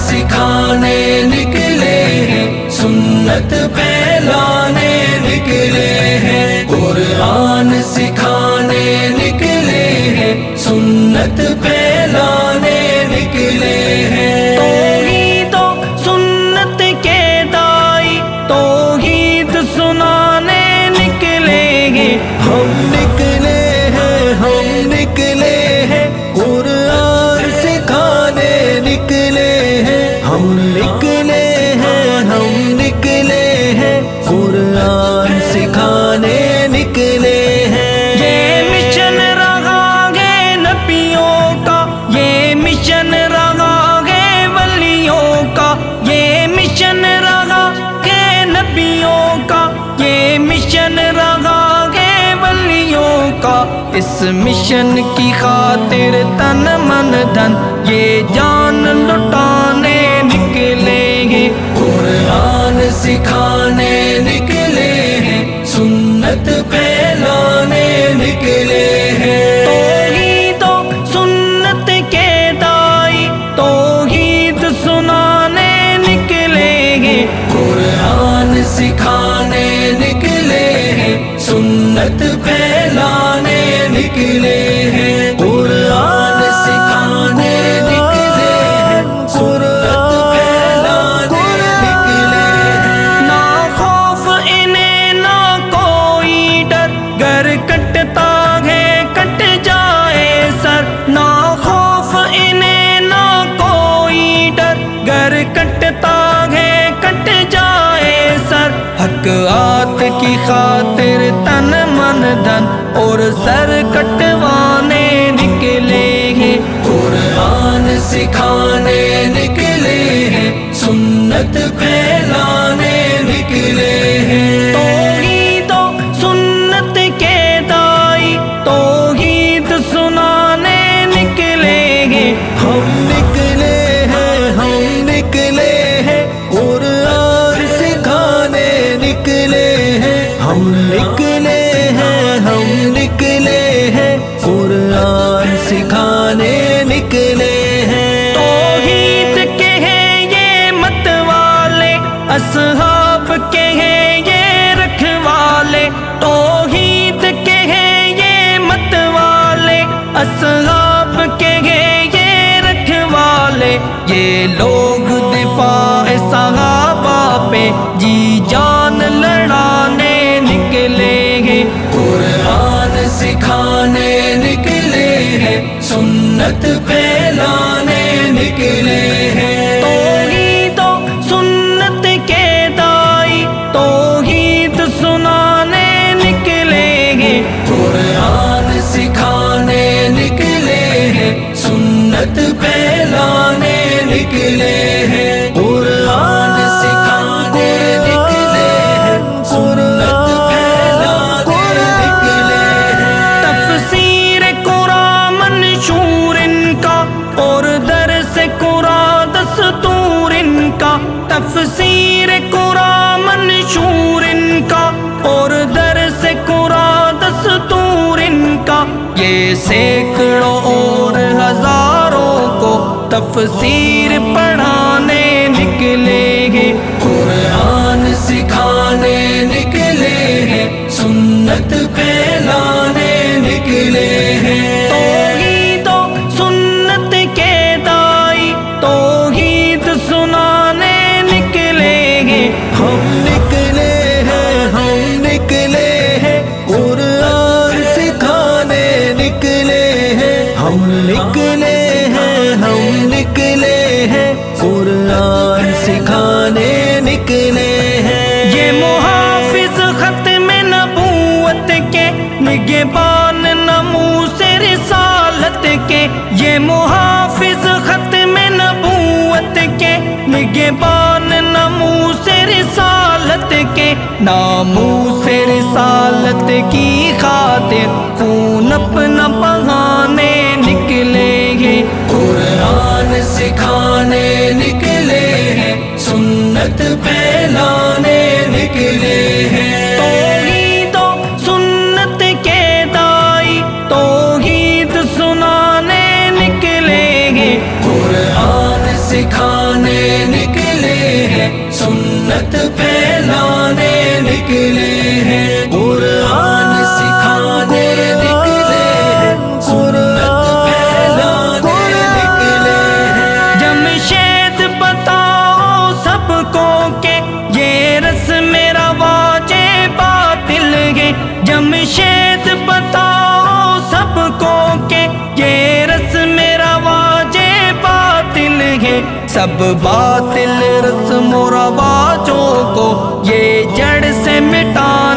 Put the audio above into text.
سکھانے نکلے ہیں سنت پھیلانے نکلے ہیں۔ قرآن سکھانے نکلے ہیں سنت ہم نکلے ہیں، ہم نکلے ہیں۔ قرآن سکھانے نکلے ہیں۔ یہ مشن رہا گے نبیوں کا، یہ مشن رہا گے ولیوں کا۔ یہ مشن رہا گے نبیوں کا، یہ مشن رہا گے ولیوں کا۔ اس مشن کی خاطر تن من دھن، یہ جان لٹانے سکھانے نکلے ہیں، سنت پھیلانے نکلے ہیں۔ توحید و سنت کے دائی، توحید سنانے نکلے ہیں۔ قرآن سکھانے نکلے ہیں، سنت پھیلانے نکلے اور سر کٹ نکلے ہیں، ہم نکلے ہیں۔ قرآن سکھانے نکلے ہیں۔ توحید کے ہیں یہ مت والے اصحاب کے ہیں یہ رکھوالے۔ توحید کے ہیں یہ مت والے اصحاب کے ہیں یہ رکھوالے۔ یہ لوگ دفاع صحابہ پہ جی پھیلانے نکلے۔ سینکڑوں اور ہزاروں کو تفسیر پر ہم نکلے ہیں، ہم نکلے ہیں۔ قرآن سکھانے نکلے ہیں۔ یہ محافظ ختم نبوت کے نگبان نموس رسالت کے۔ یہ محافظ ختم نبوت کے نگبان نموس رسالت کے۔ ناموس رسالت کی خاطر خون اپنا سکھانے نکلے ہیں سنت پھیلانے نکلے ہیں۔ سکھانے نکلے ہیں سنت پھیلانے نکلے سب باطل رسم و رواجوں کو یہ جڑ سے مٹا